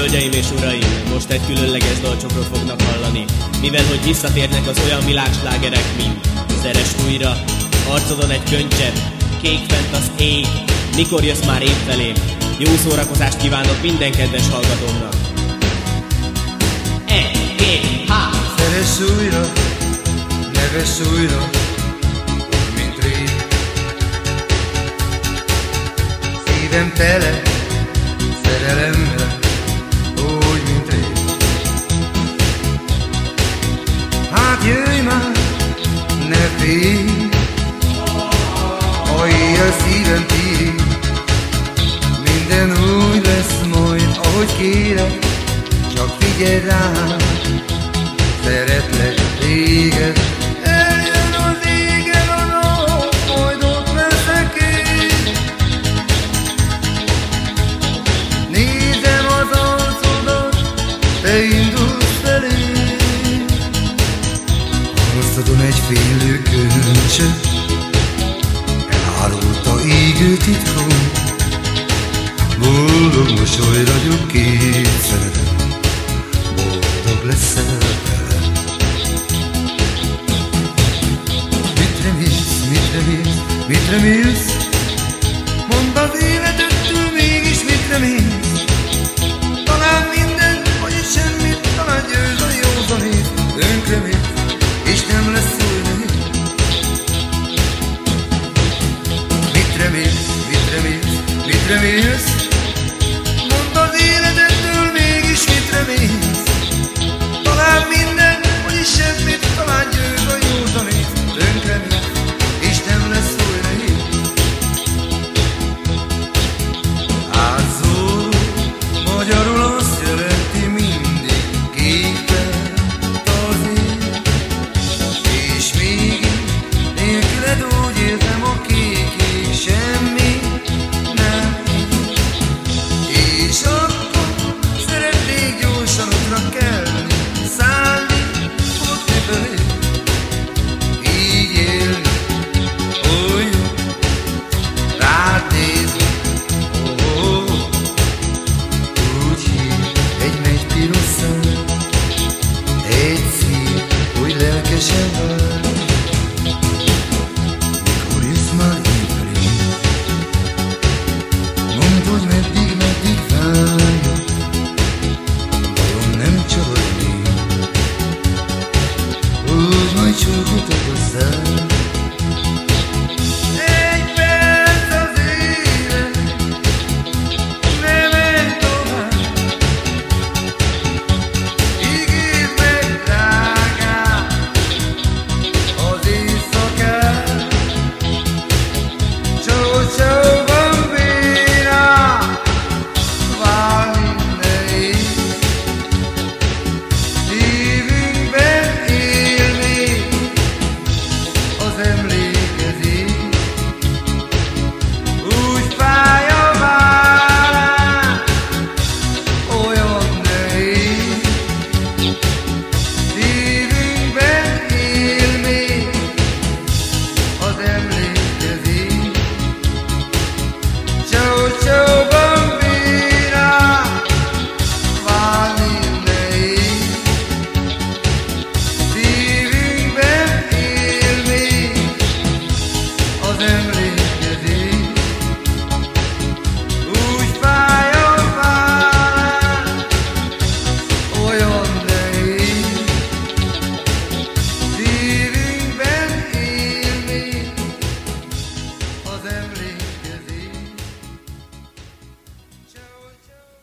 Hölgyeim és uraim, most egy különleges dalcsokrot fognak hallani, mivel hogy visszatérnek az olyan világslágerek, mint Szeres újra, arcodon egy könycsepp, kék fent az ég, mikor jössz már én felém. Jó szórakozást kívánok minden kedves hallgatómnak! Egy, két, há! Szeres újra, neves újra, mint rég. Szívem tele szerelemmel, Arcodon egy fénylő köncsö Elárulta égő titkom Boldog mosoly ragyog két Boldog leszel vele Mit remélsz, mit remélsz, mit remélsz de weer.